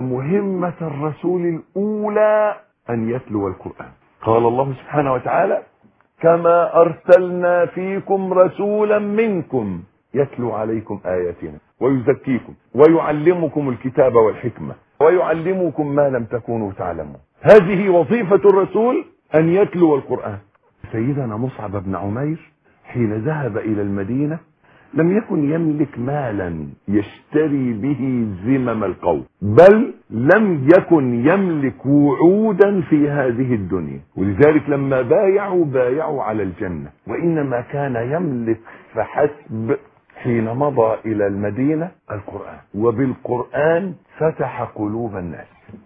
مهمة الرسول الأولى أن يتلو القرآن. قال الله سبحانه وتعالى كما أرسلنا فيكم رسولا منكم يتلو عليكم آياتنا ويزكيكم ويعلمكم الكتاب والحكمة ويعلمكم ما لم تكونوا تعلمون. هذه وظيفة الرسول أن يتلو القرآن. سيدنا مصعب بن عمير حين ذهب إلى المدينة لم يكن يملك مالا يشتري به زمم القوم بل لم يكن يملك وعودا في هذه الدنيا. ولذلك لما بايعوا بايعوا على الجنة. وإنما كان يملك فحسب حين مضى إلى المدينة القرآن. وبالقرآن فتح قلوب الناس.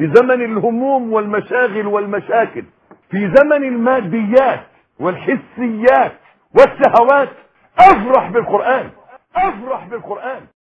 في زمن الهموم والمشاغل والمشاكل في زمن الماديات والحسيات والشهوات أفرح بالقرآن أفرح بالقرآن.